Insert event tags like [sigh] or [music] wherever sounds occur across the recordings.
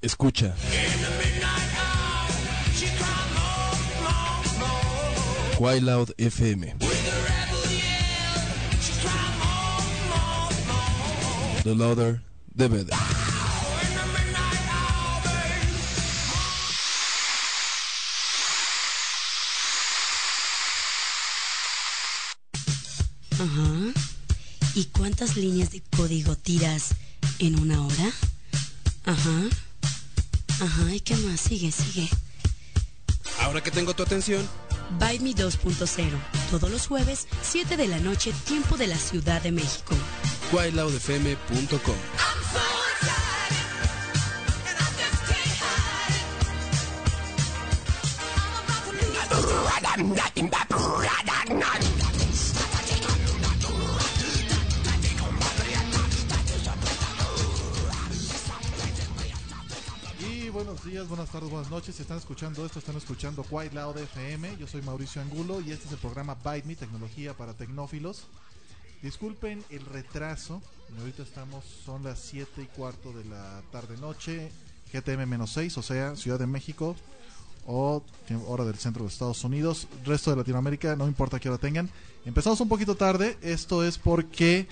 Escucha. Quite Loud FM. The louder, the better. Ajá. ¿Y cuántas líneas de código tiras en una hora? Ajá. Ajá. ¿Y qué más? Sigue, sigue. Ahora que tengo tu atención, Bite Me 2.0. Todos los jueves, 7 de la noche, tiempo de la Ciudad de México. quiteloudfm.com. buenos días, buenas tardes, buenas noches. Si están escuchando esto, están escuchando Quite Loud FM. Yo soy Mauricio Angulo y este es el programa Bite Me, tecnología para tecnófilos. Disculpen el retraso. Ahorita estamos, son las 7 y cuarto de la tarde-noche, GTM-6, o sea, Ciudad de México o hora del centro de Estados Unidos. Resto de Latinoamérica, no importa qué hora tengan. Empezamos un poquito tarde. Esto es porque,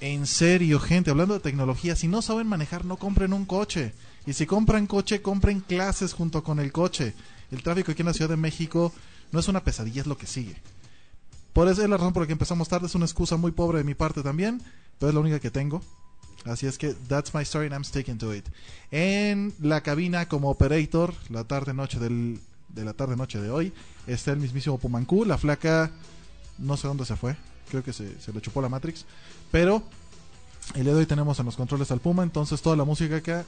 en serio, gente, hablando de tecnología, si no saben manejar, no compren un coche. Y si compran coche, compren clases junto con el coche. El tráfico aquí en la Ciudad de México no es una pesadilla, es lo que sigue. Por eso es la razón por la que empezamos tarde. Es una excusa muy pobre de mi parte también, pero es la única que tengo. Así es que that's my story and I'm sticking to it. En la cabina como operator, la tarde noche del, de la tarde noche de hoy, está el mismísimo Pumancú. La flaca, no sé dónde se fue. Creo que se, le chupó la Matrix. Pero el día de hoy tenemos en los controles al Puma. Entonces toda la música acá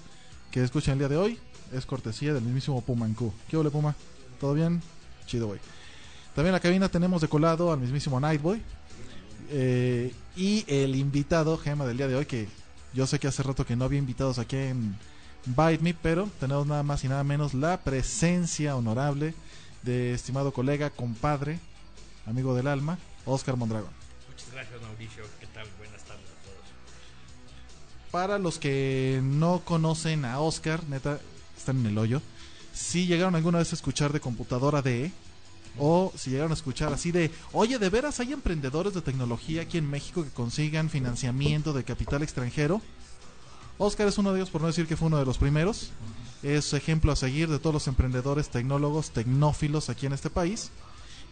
que escuchan el día de hoy es cortesía del mismísimo Pumancú. ¿Qué ole Puma? ¿Todo bien? Chido, güey. También en la cabina tenemos de colado al mismísimo Nightboy. Eh, y el invitado, Gema, del día de hoy, que yo sé que hace rato que no había invitados aquí en Bite Me, pero tenemos nada más y nada menos la presencia honorable de estimado colega, compadre, amigo del alma, Oscar Mondragón. Muchas gracias Mauricio, ¿qué tal? Para los que no conocen a Oscar, neta, están en el hoyo. Si llegaron alguna vez a escuchar de computadora de o si llegaron a escuchar así de, oye, de veras hay emprendedores de tecnología aquí en México que consigan financiamiento de capital extranjero. Oscar es uno de ellos, por no decir que fue uno de los primeros. Es ejemplo a seguir de todos los emprendedores, tecnólogos, tecnófilos aquí en este país.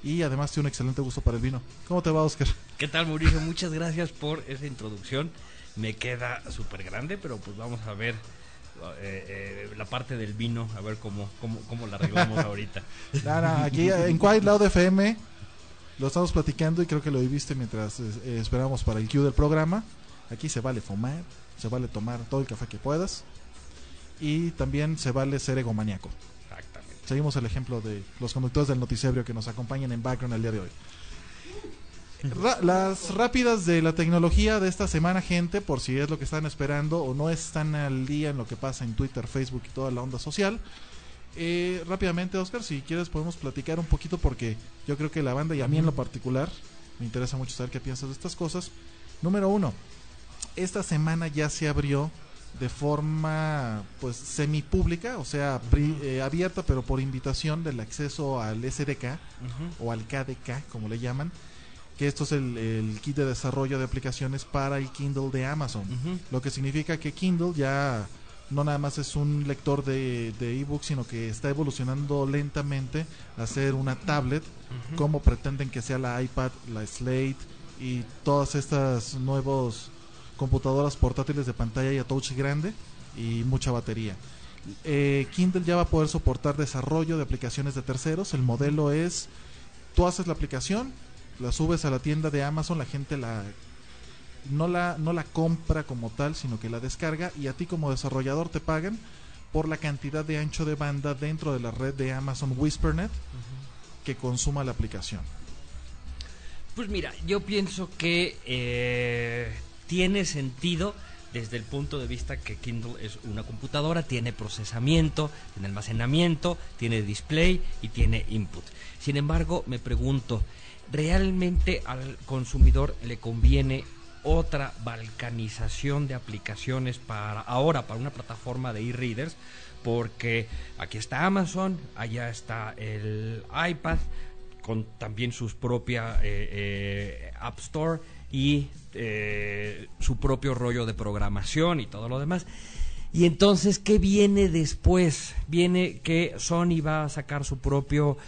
Y además tiene un excelente gusto para el vino. ¿Cómo te va, Oscar? ¿Qué tal Mauricio? Muchas gracias por esa introducción. Me queda súper grande, pero pues vamos a ver eh, eh, la parte del vino, a ver cómo, cómo, cómo la arreglamos ahorita. [laughs] Nada, aquí en Quiet Loud FM lo estamos platicando y creo que lo viviste mientras eh, esperamos para el cue del programa. Aquí se vale fumar, se vale tomar todo el café que puedas y también se vale ser egomaniaco. Exactamente. Seguimos el ejemplo de los conductores del noticiero que nos acompañan en background el día de hoy. Ra- las rápidas de la tecnología de esta semana, gente, por si es lo que están esperando o no están al día en lo que pasa en Twitter, Facebook y toda la onda social. Eh, rápidamente, Oscar, si quieres podemos platicar un poquito porque yo creo que la banda y a mí en lo particular me interesa mucho saber qué piensas de estas cosas. Número uno, esta semana ya se abrió de forma pues semi pública, o sea, pri- eh, abierta pero por invitación del acceso al SDK o al KDK, como le llaman, que esto es el, el kit de desarrollo de aplicaciones para el Kindle de Amazon. Lo que significa que Kindle ya no nada más es un lector de, de ebook, sino que está evolucionando lentamente a ser una tablet, como pretenden que sea la iPad, la Slate y todas estas nuevos computadoras portátiles de pantalla y a touch grande y mucha batería. Eh, Kindle ya va a poder soportar desarrollo de aplicaciones de terceros. El modelo es, tú haces la aplicación, la subes a la tienda de Amazon, la gente la no la no la compra como tal, sino que la descarga y a ti como desarrollador te pagan por la cantidad de ancho de banda dentro de la red de Amazon WhisperNet que consuma la aplicación. Pues mira, yo pienso que eh, tiene sentido desde el punto de vista que Kindle es una computadora, tiene procesamiento, tiene almacenamiento, tiene display y tiene input. Sin embargo, me pregunto, ¿realmente al consumidor le conviene otra balcanización de aplicaciones para ahora para una plataforma de e-readers porque aquí está Amazon, allá está el iPad con también sus propia eh, eh, App Store y eh, su propio rollo de programación y todo lo demás. Y entonces, ¿qué viene después? Viene que Sony va a sacar su propio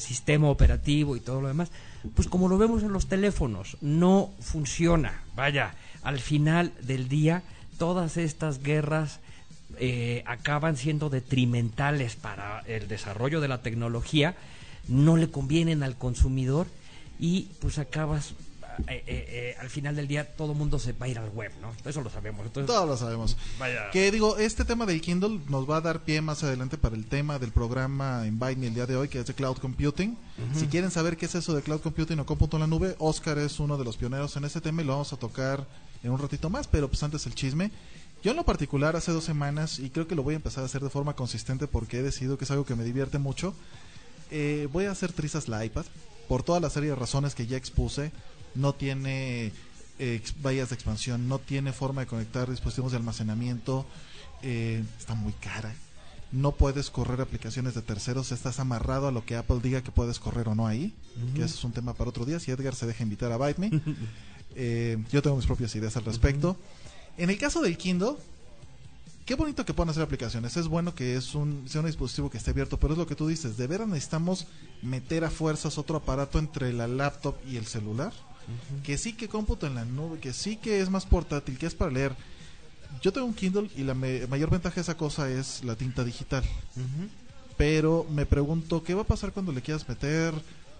sistema operativo y todo lo demás. Pues como lo vemos en los teléfonos, no funciona. Vaya, al final del día, todas estas guerras eh, acaban siendo detrimentales para el desarrollo de la tecnología, no le convienen al consumidor y pues acabas eh, eh, eh, al final del día todo mundo se va a ir al web, ¿no? Eso lo sabemos. Entonces, Todos lo sabemos. vaya. Que digo, este tema del Kindle nos va a dar pie más adelante para el tema del programa Invite Me el día de hoy, que es de Cloud Computing. Si quieren saber qué es eso de Cloud Computing o cómputo en la nube, Oscar es uno de los pioneros en ese tema y lo vamos a tocar en un ratito más, pero pues antes el chisme. Yo en lo particular hace dos semanas, y creo que lo voy a empezar a hacer de forma consistente porque he decidido que es algo que me divierte mucho, eh, voy a hacer trizas la iPad por toda la serie de razones que ya expuse. No tiene eh, vallas de expansión, no tiene forma de conectar dispositivos de almacenamiento, eh, está muy cara. No puedes correr aplicaciones de terceros, estás amarrado a lo que Apple diga que puedes correr o no ahí, que ese es un tema para otro día. Si Edgar se deja invitar a Bite Me, [laughs] Eh, yo tengo mis propias ideas al respecto. En el caso del Kindle, qué bonito que puedan hacer aplicaciones. Es bueno que es un, sea un dispositivo que esté abierto, pero es lo que tú dices. De veras necesitamos meter a fuerzas otro aparato entre la laptop y el celular. Que sí que cómputo en la nube, que sí que es más portátil, que es para leer. Yo tengo un Kindle y la me- mayor ventaja de esa cosa es la tinta digital. Pero me pregunto, ¿qué va a pasar cuando le quieras meter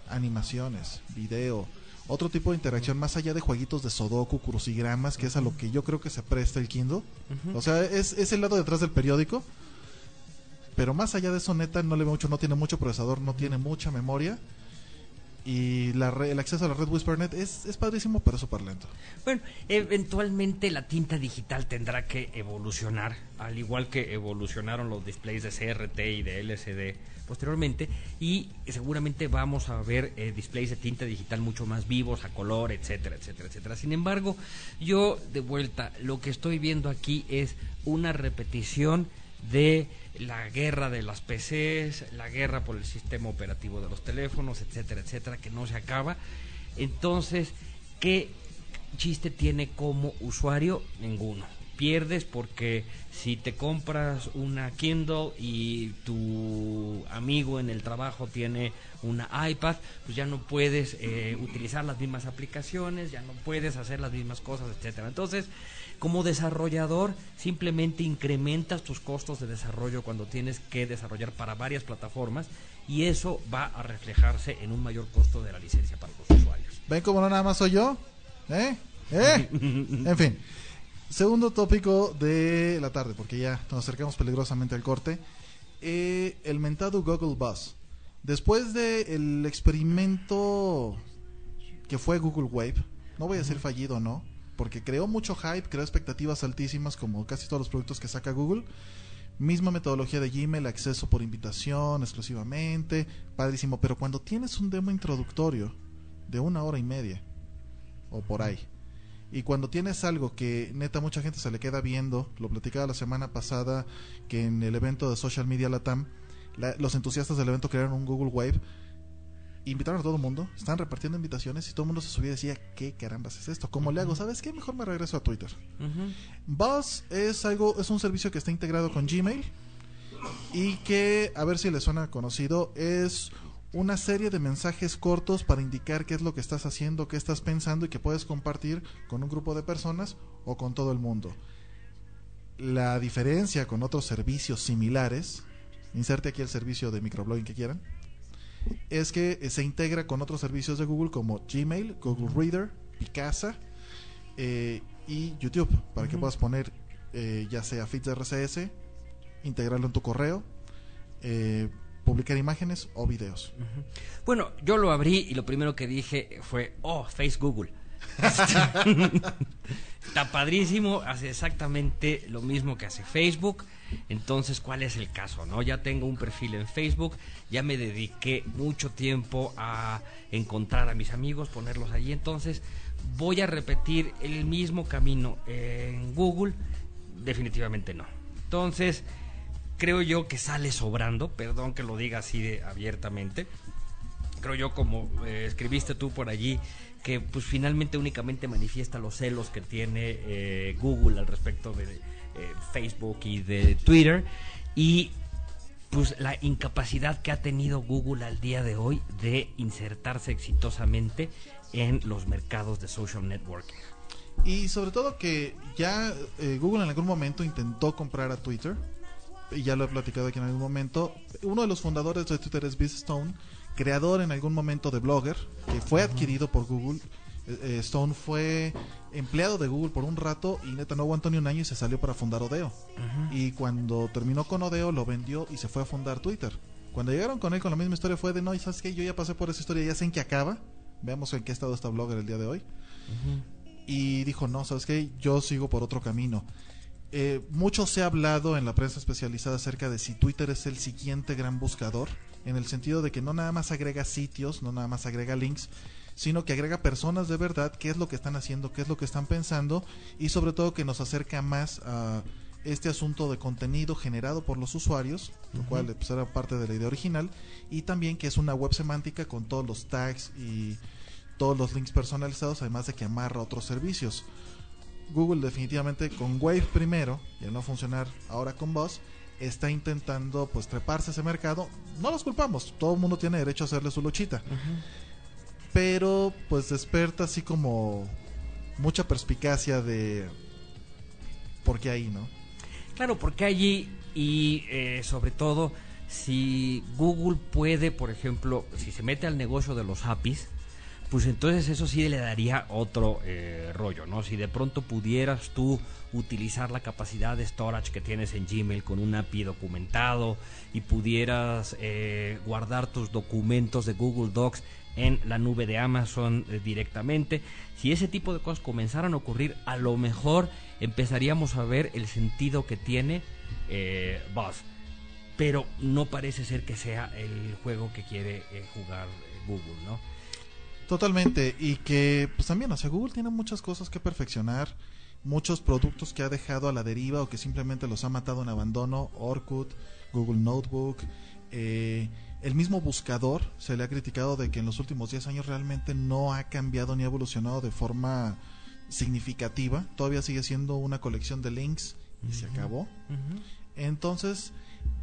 animaciones, video, otro tipo de interacción más allá de jueguitos de Sudoku, crucigramas, que es a lo que yo creo que se presta el Kindle? O sea, es, es el lado detrás del periódico. Pero más allá de eso, neta, no le veo mucho, no tiene mucho procesador, no tiene mucha memoria. Y la re- el acceso a la red WhisperNet es, es padrísimo, pero es súper lento. Bueno, eventualmente la tinta digital tendrá que evolucionar, al igual que evolucionaron los displays de CRT y de LCD posteriormente, y seguramente vamos a ver eh, displays de tinta digital mucho más vivos, a color, etcétera, etcétera, etcétera. Sin embargo, yo de vuelta, lo que estoy viendo aquí es una repetición de la guerra de las PCs, la guerra por el sistema operativo de los teléfonos, etcétera, etcétera, que no se acaba. Entonces, ¿qué chiste tiene como usuario? Ninguno. Pierdes porque si te compras una Kindle y tu amigo en el trabajo tiene una iPad, pues ya no puedes eh, utilizar las mismas aplicaciones, ya no puedes hacer las mismas cosas, etcétera. Entonces, como desarrollador, simplemente incrementas tus costos de desarrollo cuando tienes que desarrollar para varias plataformas y eso va a reflejarse en un mayor costo de la licencia para los usuarios. ¿Ven cómo no nada más soy yo? ¿Eh? ¿Eh? [laughs] En fin. Segundo tópico de la tarde, porque ya nos acercamos peligrosamente al corte. Eh, el mentado Google Buzz. Después del experimento que fue Google Wave, no voy a decir fallido o no, porque creó mucho hype, creó expectativas altísimas como casi todos los productos que saca Google. Misma metodología de Gmail, acceso por invitación exclusivamente, padrísimo, pero cuando tienes un demo introductorio de una hora y media o por ahí, y cuando tienes algo que neta mucha gente se le queda viendo, lo platicaba la semana pasada que en el evento de Social Media Latam, la- los entusiastas del evento crearon un Google Wave, invitaron a todo el mundo, están repartiendo invitaciones y todo el mundo se subía y decía, ¿qué carambas es esto? ¿Cómo le hago? ¿Sabes qué? Mejor me regreso a Twitter. Buzz es algo, es un servicio que está integrado con Gmail y que, a ver si le suena conocido, es una serie de mensajes cortos para indicar qué es lo que estás haciendo, qué estás pensando y que puedes compartir con un grupo de personas o con todo el mundo. La diferencia con otros servicios similares, inserte aquí el servicio de microblogging que quieran, es que eh, se integra con otros servicios de Google como Gmail, Google Reader, Picasa eh, y YouTube para que puedas poner eh, ya sea feeds de RCS, integrarlo en tu correo, eh, publicar imágenes o videos. Bueno, yo lo abrí y lo primero que dije fue, oh, Face Google. [laughs] Está padrísimo, hace exactamente lo mismo que hace Facebook. Entonces, ¿cuál es el caso? No, ya tengo un perfil en Facebook, ya me dediqué mucho tiempo a encontrar a mis amigos, ponerlos allí. Entonces, voy a repetir el mismo camino en Google, definitivamente no. Entonces, creo yo que sale sobrando, perdón que lo diga así de abiertamente. Creo yo como eh, escribiste tú por allí que pues finalmente únicamente manifiesta los celos que tiene eh, Google al respecto de eh, Facebook y de Twitter y pues la incapacidad que ha tenido Google al día de hoy de insertarse exitosamente en los mercados de social networking. Y sobre todo que ya Google en algún momento intentó comprar a Twitter, y ya lo he platicado aquí en algún momento. Uno de los fundadores de Twitter es Biz Stone, creador en algún momento de Blogger, que fue adquirido por Google. Eh, eh, Stone fue empleado de Google por un rato y neta no aguantó ni un año y se salió para fundar Odeo. Y cuando terminó con Odeo lo vendió y se fue a fundar Twitter. Cuando llegaron con él con la misma historia fue de no, y sabes que yo ya pasé por esa historia, ya sé en qué acaba. Veamos en qué estado está Blogger el día de hoy. Y dijo, no, sabes qué, yo sigo por otro camino. Eh, mucho se ha hablado en la prensa especializada acerca de si Twitter es el siguiente gran buscador, en el sentido de que no nada más agrega sitios, no nada más agrega links, sino que agrega personas de verdad, qué es lo que están haciendo, qué es lo que están pensando y sobre todo que nos acerca más a este asunto de contenido generado por los usuarios, lo cual pues, era parte de la idea original, y también que es una web semántica con todos los tags y todos los links personalizados, además de que amarra otros servicios. Google definitivamente con Wave primero, y al no funcionar ahora con Buzz, está intentando pues treparse a ese mercado. No los culpamos, todo el mundo tiene derecho a hacerle su luchita. Pero pues desperta así como mucha perspicacia de por qué ahí, ¿no? Claro, porque allí y eh, sobre todo si Google puede, por ejemplo, si se mete al negocio de los APIs, pues entonces eso sí le daría otro eh, rollo, ¿no? Si de pronto pudieras tú utilizar la capacidad de storage que tienes en Gmail con un API documentado y pudieras eh, guardar tus documentos de Google Docs en la nube de Amazon eh, directamente, si ese tipo de cosas comenzaran a ocurrir, a lo mejor empezaríamos a ver el sentido que tiene eh, Buzz. Pero no parece ser que sea el juego que quiere jugar Google, ¿no? Totalmente, y que pues también, o sea, Google tiene muchas cosas que perfeccionar, muchos productos que ha dejado a la deriva o que simplemente los ha matado en abandono, Orkut, Google Notebook, eh, el mismo buscador se le ha criticado de que en los últimos 10 años realmente no ha cambiado ni ha evolucionado de forma significativa, todavía sigue siendo una colección de links y se acabó. Entonces,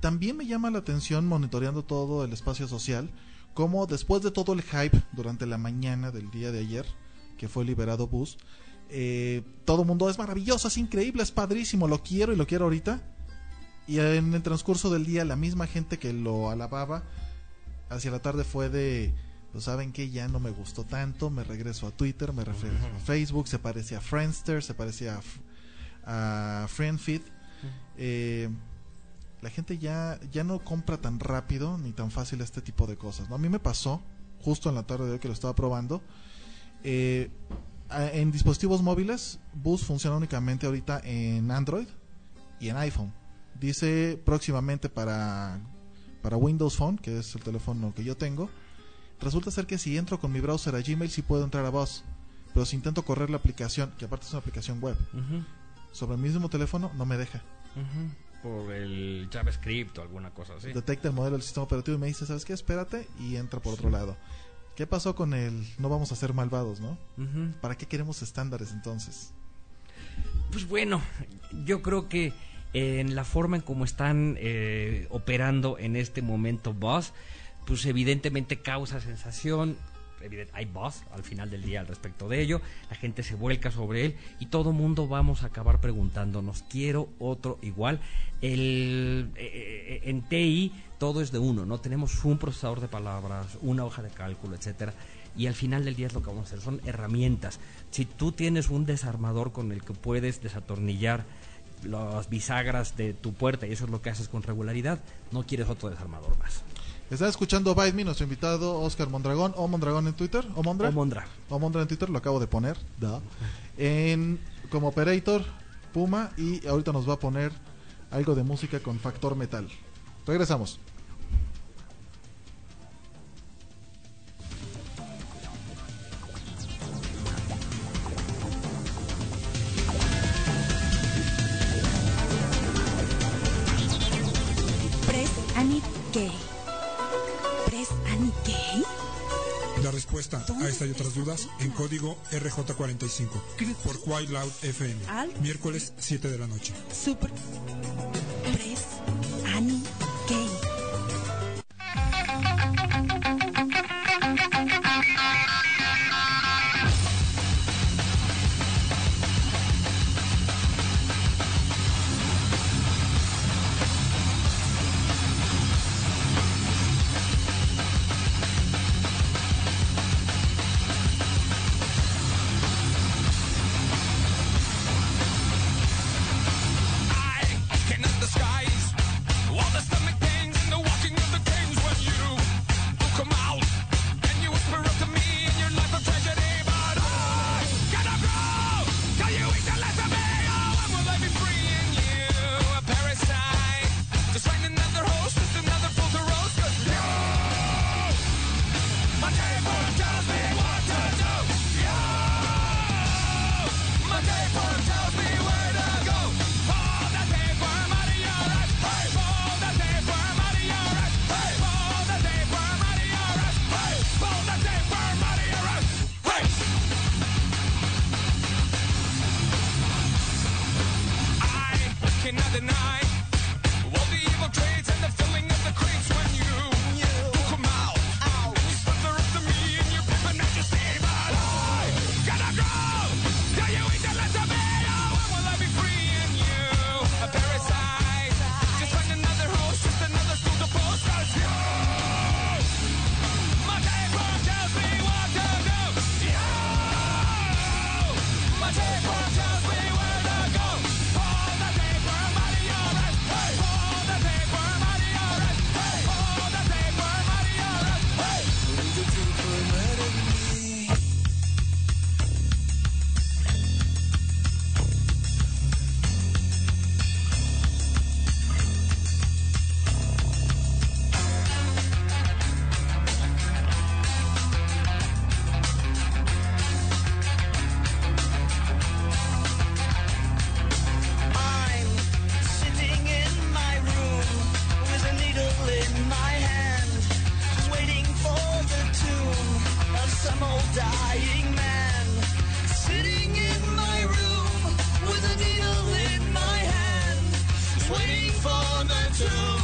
también me llama la atención monitoreando todo el espacio social, como después de todo el hype durante la mañana del día de ayer, que fue liberado Bus, eh, todo el mundo es maravilloso, es increíble, es padrísimo, lo quiero y lo quiero ahorita. Y en el transcurso del día, la misma gente que lo alababa, hacia la tarde fue de, pues saben que ya no me gustó tanto, me regreso a Twitter, me regreso a Facebook, se parece a Friendster, se parece a, a FriendFeed. Eh, la gente ya, ya no compra tan rápido ni tan fácil este tipo de cosas. ¿no? A mí me pasó, justo en la tarde de hoy que lo estaba probando, eh, en dispositivos móviles, Bus funciona únicamente ahorita en Android y en iPhone. Dice próximamente para, para Windows Phone, que es el teléfono que yo tengo. Resulta ser que si entro con mi browser a Gmail sí puedo entrar a Buzz. Pero si intento correr la aplicación, que aparte es una aplicación web, sobre el mismo teléfono no me deja. Por el JavaScript o alguna cosa así. Detecta el modelo del sistema operativo y me dice, ¿sabes qué? Espérate y entra por otro lado. ¿Qué pasó con el no vamos a ser malvados, no? ¿Para qué queremos estándares entonces? Pues bueno, yo creo que en la forma en cómo están eh, operando en este momento Boss, pues evidentemente causa sensación. Hay Boss al final del día al respecto de ello. La gente se vuelca sobre él y todo mundo vamos a acabar preguntándonos, quiero otro igual. El, eh, eh, en TI todo es de uno, ¿no? Tenemos un procesador de palabras, una hoja de cálculo, etcétera y al final del día es lo que vamos a hacer, son herramientas. Si tú tienes un desarmador con el que puedes desatornillar las bisagras de tu puerta y eso es lo que haces con regularidad, no quieres otro desarmador más. Está escuchando Bite Me, nuestro invitado Oscar Mondragón, o Mondragón en Twitter, o Mondra. O Mondra. O Mondra en Twitter, lo acabo de poner. da. En, como operator, Puma, y ahorita nos va a poner algo de música con factor metal. Regresamos. Respuesta a esta y otras dudas en código RJ45 por White Loud FM. Alt. Miércoles 7 de la noche. Super. Press Annie Gay. Of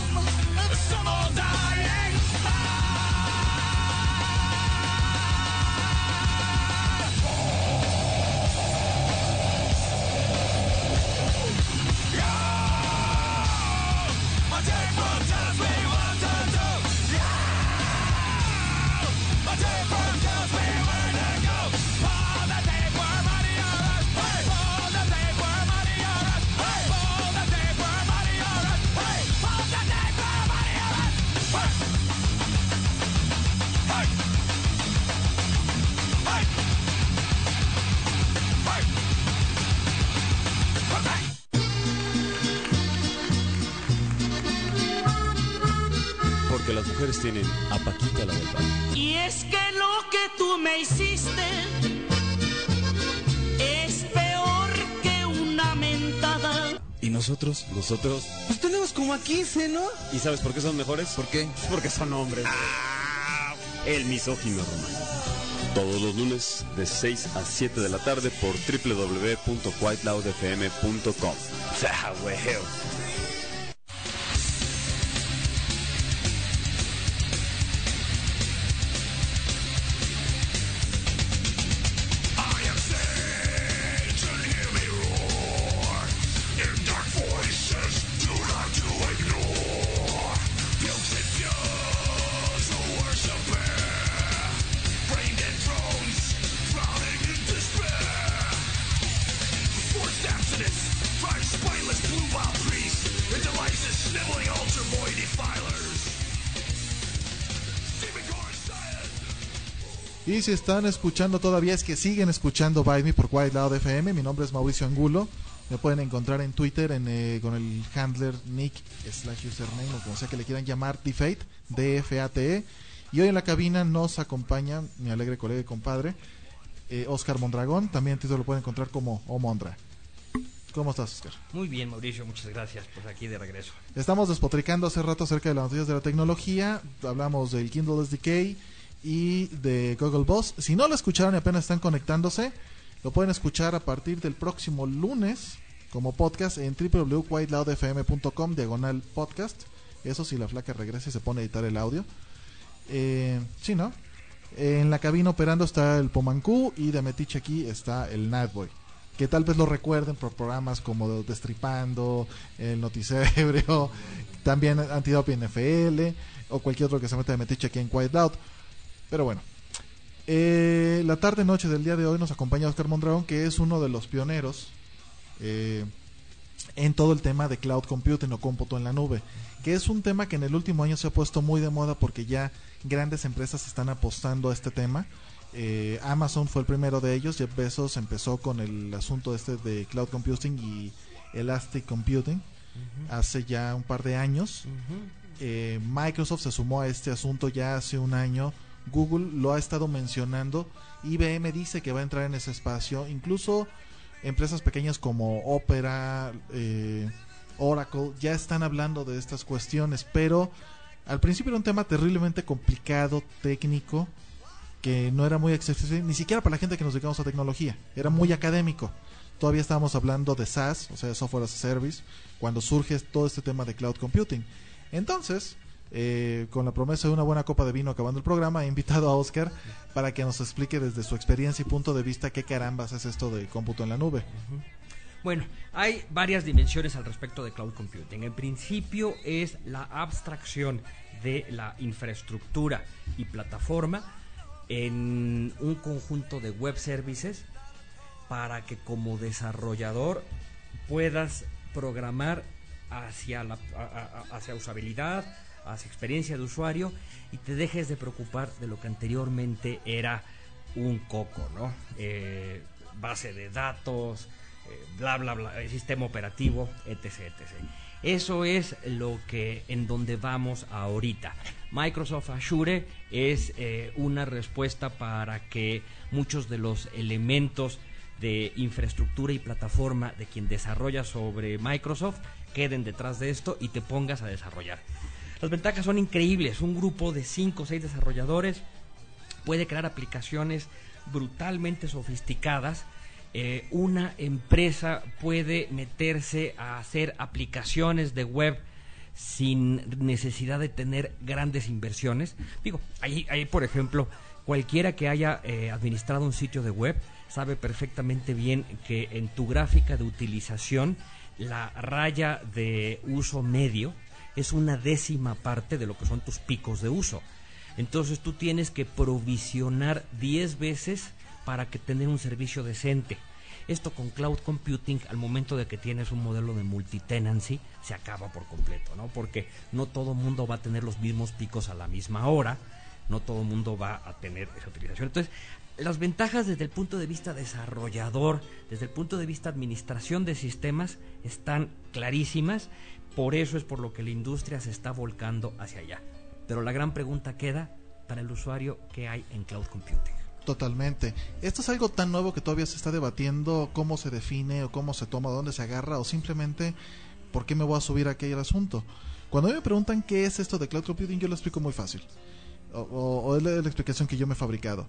Tienen a Paquita la del barrio. Y es que lo que tú me hiciste es peor que una mentada. ¿Y nosotros? Nosotros. Pues tenemos como a 15, ¿no? ¿Y sabes por qué son mejores? ¿Por qué? [laughs] Porque son hombres. El misógino romano. Todos los lunes de 6 a 7 de la tarde por www.whiteloudfm.com. ¡Ah, Y si están escuchando todavía, es que siguen escuchando Bite Me por White Loud FM. Mi nombre es Mauricio Angulo. Me pueden encontrar en Twitter en, eh, con el handler nick slash username o como sea que le quieran llamar Dfate, D-F-A-T-E. Y hoy en la cabina nos acompaña mi alegre colega y compadre, eh, Oscar Mondragón. También en lo pueden encontrar como O Mondra. ¿Cómo estás, Oscar? Muy bien, Mauricio, muchas gracias. Pues aquí de regreso. Estamos despotricando hace rato acerca de las noticias de la tecnología. Hablamos del Kindle SDK y de Google Boss. Si no lo escucharon y apenas están conectándose, lo pueden escuchar a partir del próximo lunes como podcast en www.whiteloudfm.com diagonal podcast. Eso si la flaca regresa y se pone a editar el audio. Eh, sí, ¿no? En la cabina operando está el Pomancú y de Metiche aquí está el Nightboy. Que tal vez lo recuerden por programas como Destripando, El Noticerebro, [laughs] también Antidoping NFL o cualquier otro que se meta de Metiche aquí en Quiet Loud. Pero bueno, eh, la tarde noche del día de hoy nos acompaña Oscar Mondragón, que es uno de los pioneros eh, en todo el tema de cloud computing o cómputo en la nube, que es un tema que en el último año se ha puesto muy de moda porque ya grandes empresas están apostando a este tema. Eh, Amazon fue el primero de ellos, Jeff Bezos empezó con el asunto este de cloud computing y elastic computing hace ya un par de años. Microsoft se sumó a este asunto ya hace un año. Google lo ha estado mencionando. IBM dice que va a entrar en ese espacio. Incluso empresas pequeñas como Opera, eh, Oracle, ya están hablando de estas cuestiones. Pero al principio era un tema terriblemente complicado, técnico, que no era muy accesible, ni siquiera para la gente que nos dedicamos a tecnología. Era muy académico. Todavía estábamos hablando de SaaS, o sea, Software as a Service, cuando surge todo este tema de cloud computing. Entonces, eh, con la promesa de una buena copa de vino acabando el programa, he invitado a Oscar para que nos explique desde su experiencia y punto de vista qué carambas es esto de cómputo en la nube. Bueno, hay varias dimensiones al respecto de cloud computing. En principio es la abstracción de la infraestructura y plataforma en un conjunto de web services para que como desarrollador puedas programar hacia, la, hacia usabilidad, hacia experiencia de usuario y te dejes de preocupar de lo que anteriormente era un coco, ¿no? Eh, base de datos, eh, bla, bla, bla, eh, sistema operativo, etc, etc. Eso es lo que en donde vamos ahorita. Microsoft Azure es eh, una respuesta para que muchos de los elementos de infraestructura y plataforma de quien desarrolla sobre Microsoft queden detrás de esto y te pongas a desarrollar. Las ventajas son increíbles. Un grupo de 5 o 6 desarrolladores puede crear aplicaciones brutalmente sofisticadas. Eh, una empresa puede meterse a hacer aplicaciones de web sin necesidad de tener grandes inversiones. Digo, ahí, ahí por ejemplo, cualquiera que haya eh, administrado un sitio de web sabe perfectamente bien que en tu gráfica de utilización la raya de uso medio es una décima parte de lo que son tus picos de uso. Entonces tú tienes que provisionar 10 veces para que tener un servicio decente. Esto con cloud computing, al momento de que tienes un modelo de multitenancy, se acaba por completo, ¿no? Porque no todo mundo va a tener los mismos picos a la misma hora, no todo mundo va a tener esa utilización. Entonces, las ventajas desde el punto de vista desarrollador, desde el punto de vista administración de sistemas, están clarísimas. Por eso es por lo que la industria se está volcando hacia allá. Pero la gran pregunta queda para el usuario, ¿qué hay en cloud computing? Totalmente. Esto es algo tan nuevo que todavía se está debatiendo cómo se define o cómo se toma, dónde se agarra o simplemente por qué me voy a subir a aquel asunto. Cuando me preguntan qué es esto de cloud computing, yo lo explico muy fácil. O es la, la explicación que yo me he fabricado.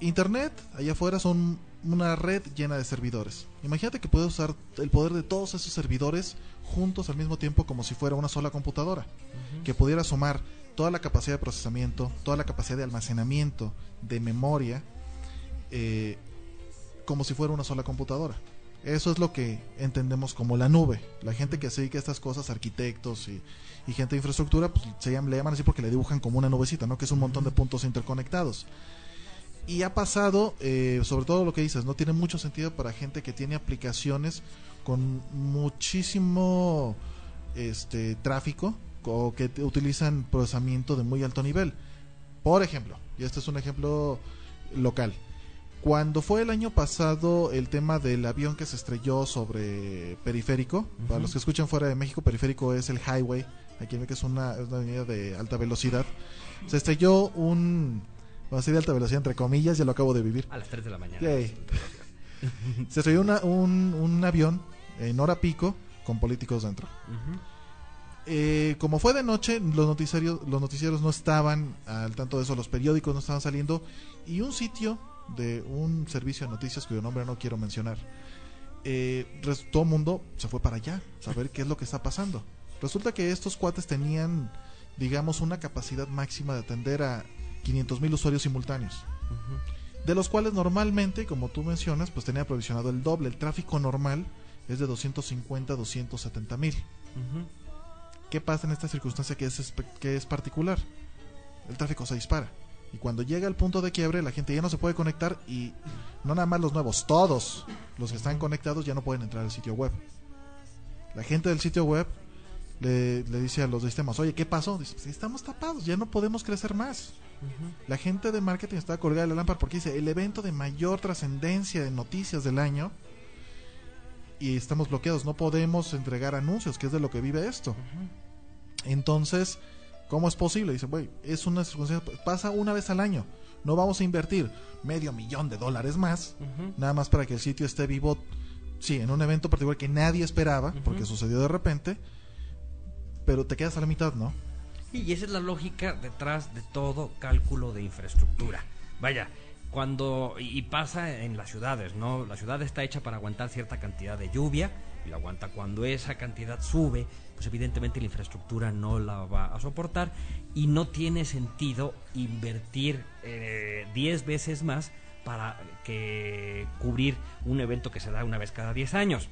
Internet, allá afuera, son una red llena de servidores. Imagínate que puedes usar el poder de todos esos servidores juntos al mismo tiempo como si fuera una sola computadora. Que pudiera sumar toda la capacidad de procesamiento, toda la capacidad de almacenamiento, de memoria, eh, como si fuera una sola computadora. Eso es lo que entendemos como la nube. La gente que se dedica a estas cosas, arquitectos y, y gente de infraestructura, pues, se llaman, le llaman así porque le dibujan como una nubecita, ¿no? Que es un montón de puntos interconectados. Y ha pasado, eh, sobre todo lo que dices, no tiene mucho sentido para gente que tiene aplicaciones con muchísimo este tráfico o que utilizan procesamiento de muy alto nivel. Por ejemplo, y este es un ejemplo local. Cuando fue el año pasado el tema del avión que se estrelló sobre Periférico, para los que escuchan fuera de México, Periférico es el highway, aquí en México es una, es una avenida de alta velocidad. Se estrelló un, bueno, así de alta velocidad entre comillas, ya lo acabo de vivir. A las 3 de la mañana. [laughs] Se estrelló una- un, un avión en hora pico con políticos dentro. Eh, como fue de noche, los noticiarios, los noticieros no estaban al tanto de eso, los periódicos no estaban saliendo y un sitio de un servicio de noticias cuyo nombre no quiero mencionar, eh, todo el mundo se fue para allá, saber qué es lo que está pasando. Resulta que estos cuates tenían, digamos, una capacidad máxima de atender a 500 mil usuarios simultáneos. De los cuales normalmente, como tú mencionas, pues tenía aprovisionado el doble. El tráfico normal es de 250 a 270 mil. ¿Qué pasa en esta circunstancia que es, que es particular? El tráfico se dispara. Y cuando llega al punto de quiebre, la gente ya no se puede conectar y no nada más los nuevos, todos los que están conectados ya no pueden entrar al sitio web. La gente del sitio web le, le dice a los sistemas, oye, ¿qué pasó? Dice, "Pues estamos tapados, ya no podemos crecer más. La gente de marketing está colgada de la lámpara porque dice, el evento de mayor trascendencia de noticias del año y estamos bloqueados, no podemos entregar anuncios, que es de lo que vive esto. Entonces, ¿cómo es posible? Dice, güey, es una circunstancia, pasa una vez al año. No vamos a invertir medio millón de dólares más, nada más para que el sitio esté vivo, sí, en un evento particular que nadie esperaba, porque sucedió de repente, pero te quedas a la mitad, ¿no? Y esa es la lógica detrás de todo cálculo de infraestructura. Vaya, cuando y pasa en las ciudades, ¿no? La ciudad está hecha para aguantar cierta cantidad de lluvia y la aguanta cuando esa cantidad sube, pues evidentemente la infraestructura no la va a soportar y no tiene sentido invertir eh, 10 veces más para que cubrir un evento que se da una vez cada 10 años.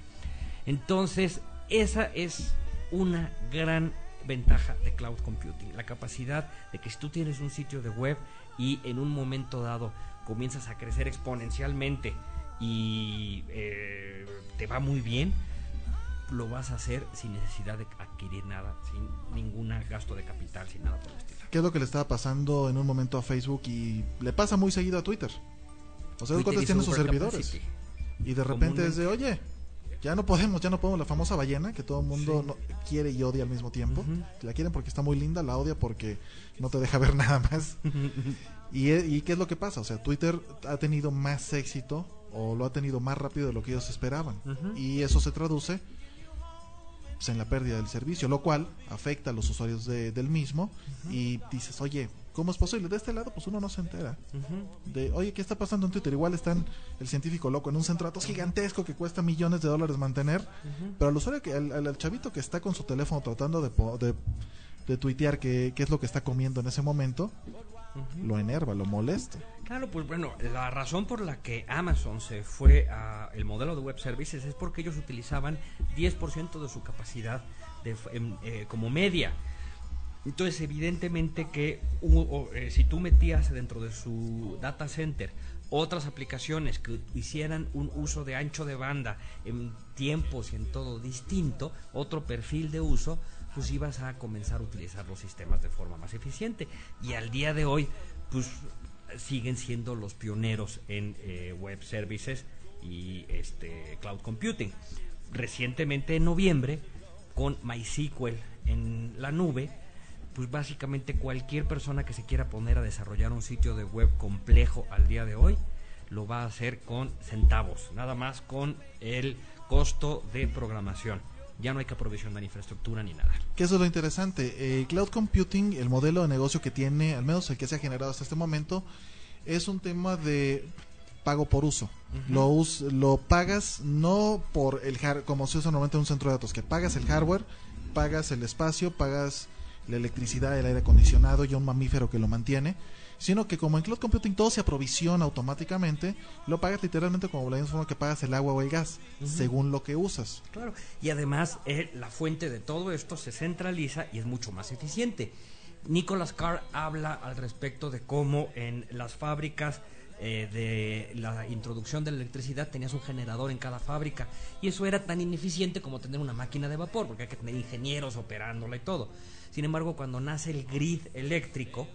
Entonces, esa es una gran ventaja de cloud computing, la capacidad de que si tú tienes un sitio de web y en un momento dado comienzas a crecer exponencialmente y eh, te va muy bien, lo vas a hacer sin necesidad de adquirir nada, sin ningún gasto de capital, sin nada por el estilo. ¿Qué es lo que le estaba pasando en un momento a Facebook y le pasa muy seguido a Twitter? O sea, Twitter su sus servidores. overcapacity. Y de repente es de, oye, ya no podemos, ya no podemos. La famosa ballena que todo el mundo no- quiere y odia al mismo tiempo. La quieren porque está muy linda, la odia porque no te deja [laughs] ver nada más. [laughs] y, e- ¿Y qué es lo que pasa? O sea, Twitter ha tenido más éxito o lo ha tenido más rápido de lo que ellos esperaban. Y eso se traduce pues, en la pérdida del servicio, lo cual afecta a los usuarios de- del mismo. Y dices, oye, ¿cómo es posible? De este lado, pues uno no se entera. De, oye, ¿qué está pasando en Twitter? Igual están el científico loco en un centro de datos gigantesco que cuesta millones de dólares mantener. Pero al usuario, que, al, al- al chavito que está con su teléfono tratando de, de, de tuitear qué, qué es lo que está comiendo en ese momento, lo enerva, lo molesta. Claro, pues bueno, la razón por la que Amazon se fue a el modelo de web services es porque ellos utilizaban 10% de su capacidad de, em, eh, como media. Entonces, evidentemente que eh, si tú metías dentro de su data center otras aplicaciones que hicieran un uso de ancho de banda en tiempos y en todo distinto, otro perfil de uso, pues ibas a comenzar a utilizar los sistemas de forma más eficiente. Y al día de hoy, pues siguen siendo los pioneros en eh, web services y este cloud computing. Recientemente en noviembre, con MySQL en la nube, pues básicamente cualquier persona que se quiera poner a desarrollar un sitio de web complejo al día de hoy lo va a hacer con centavos, nada más con el costo de programación. Ya no hay que aprovisionar infraestructura ni nada. Que eso es lo interesante. Eh, cloud computing, el modelo de negocio que tiene, al menos el que se ha generado hasta este momento, es un tema de pago por uso. lo, us- lo pagas no por el hardware, como se usa normalmente en un centro de datos, que pagas el hardware, pagas el espacio, pagas la electricidad, el aire acondicionado y un mamífero que lo mantiene, sino que como en cloud computing todo se aprovisiona automáticamente, lo pagas literalmente como la misma forma que pagas el agua o el gas, según lo que usas. Claro. Y además, eh, la fuente de todo esto se centraliza y es mucho más eficiente. Nicholas Carr habla al respecto de cómo en las fábricas eh, de la introducción de la electricidad tenías un generador en cada fábrica y eso era tan ineficiente como tener una máquina de vapor porque hay que tener ingenieros operándola y todo. Sin embargo, cuando nace el grid eléctrico,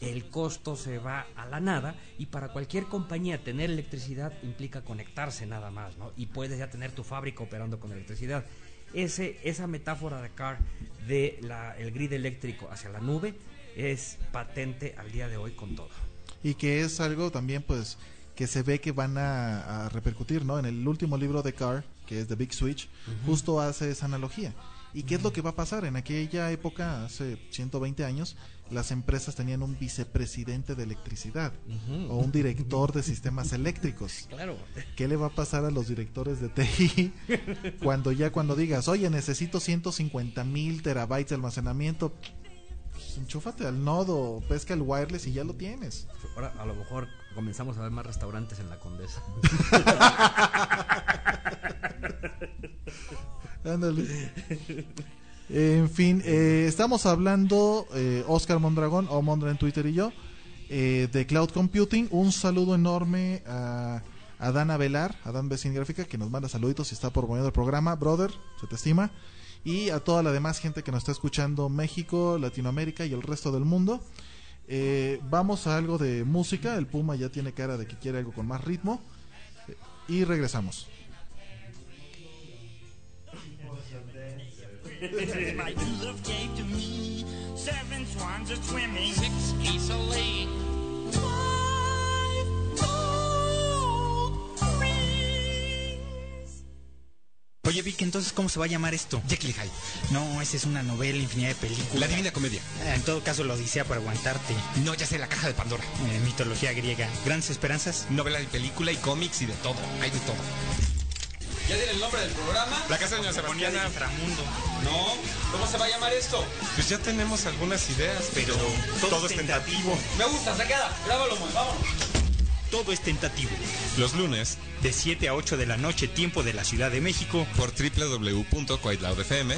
el costo se va a la nada y para cualquier compañía tener electricidad implica conectarse nada más, ¿no? Y puedes ya tener tu fábrica operando con electricidad. Ese, esa metáfora de Carr de la, el grid eléctrico hacia la nube es patente al día de hoy con todo. y que es algo también pues que se ve que van a, a repercutir, ¿no? En el último libro de Carr, que es The Big Switch, justo hace esa analogía. ¿Y qué es lo que va a pasar? En aquella época, hace 120 años, las empresas tenían un vicepresidente de electricidad o un director de sistemas eléctricos. [laughs] Claro. ¿Qué le va a pasar a los directores de TI [laughs] cuando ya cuando digas, oye, necesito 150 mil terabytes de almacenamiento? Pues, enchúfate al nodo, pesca el wireless y ya lo tienes. Ahora a lo mejor comenzamos a ver más restaurantes en la Condesa. [laughs] Ándale. En fin, eh, estamos hablando, eh, Oscar Mondragón, o Mondra en Twitter y yo, eh, de Cloud Computing. Un saludo enorme a, a Dana Velar, a Dan Vecin Gráfica, que nos manda saluditos y está por medio del programa. Brother, se te estima. Y a toda la demás gente que nos está escuchando, México, Latinoamérica y el resto del mundo. Eh, vamos a algo de música. El Puma ya tiene cara de que quiere algo con más ritmo. Eh, Y regresamos. My true love gave to me seven swans a swimming, Six geese a laying. five gold rings. Oye, Vic, entonces, ¿cómo se va a llamar esto? Jekyll Hyde. No, esa es una novela, infinidad de películas. La Divina Comedia. Ah, En todo caso, la Odisea para aguantarte. No, ya sé, la caja de Pandora. Eh, mitología griega. Grandes esperanzas. Novela y película y cómics y de todo. Hay de todo. ¿Ya tiene el nombre del programa? La casa de Doña Sebastiana. inframundo. No. ¿Cómo se va a llamar esto? Pues ya tenemos algunas ideas, pero todo, es tentativo. Me gusta, se queda. Grábalo, muy, vámonos. Todo es tentativo. Los lunes De 7 a 8 de la noche, tiempo de la Ciudad de México. por www.quietloudfm.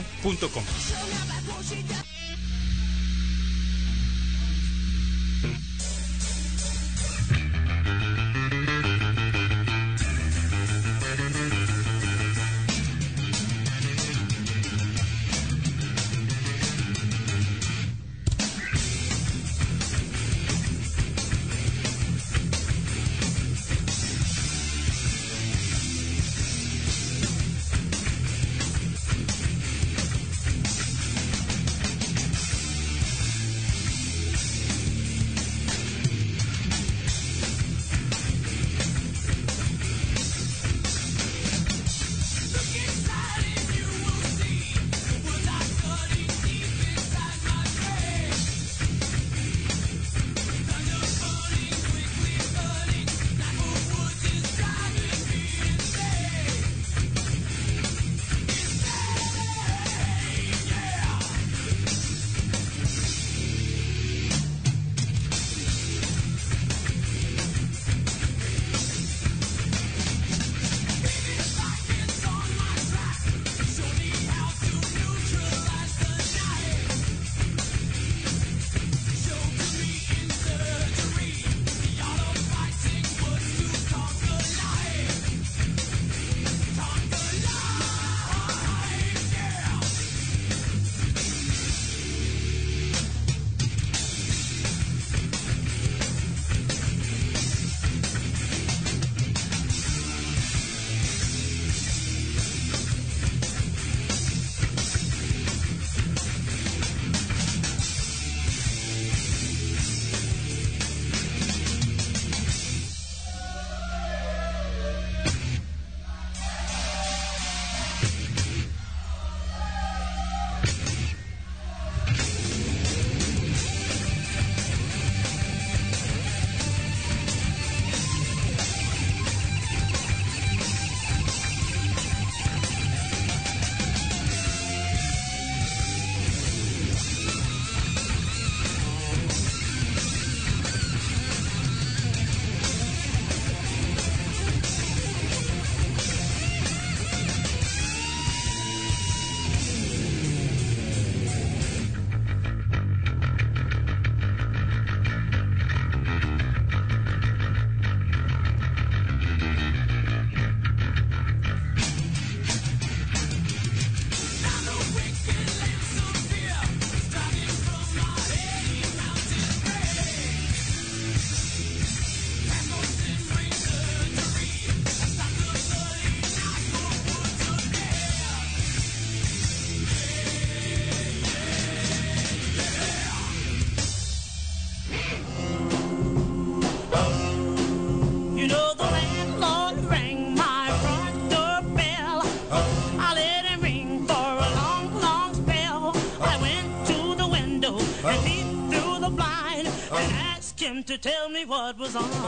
to tell me what was on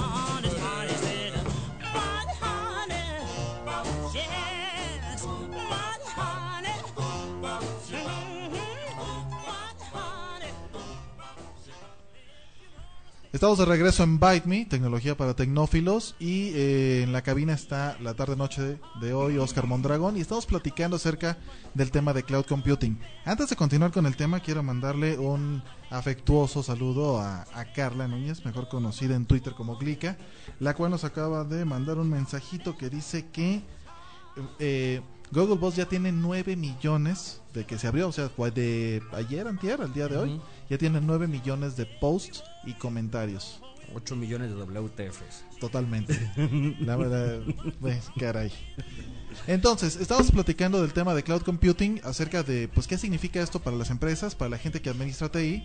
Estamos de regreso en Bite Me, tecnología para tecnófilos, y eh, en la cabina está la tarde-noche de, hoy Oscar Mondragón, y estamos platicando acerca del tema de cloud computing. Antes de continuar con el tema, quiero mandarle un afectuoso saludo a, Carla Núñez, mejor conocida en Twitter como Glica, la cual nos acaba de mandar un mensajito que dice que eh, Google Boss ya tiene 9 millones de que se abrió, o sea, de ayer, antier, al día de hoy, ya tiene 9 millones de posts y comentarios. 8 millones de WTFs. Totalmente. [laughs] La verdad, pues, caray. Entonces, estamos platicando del tema de cloud computing, acerca de pues qué significa esto para las empresas, para la gente que administra TI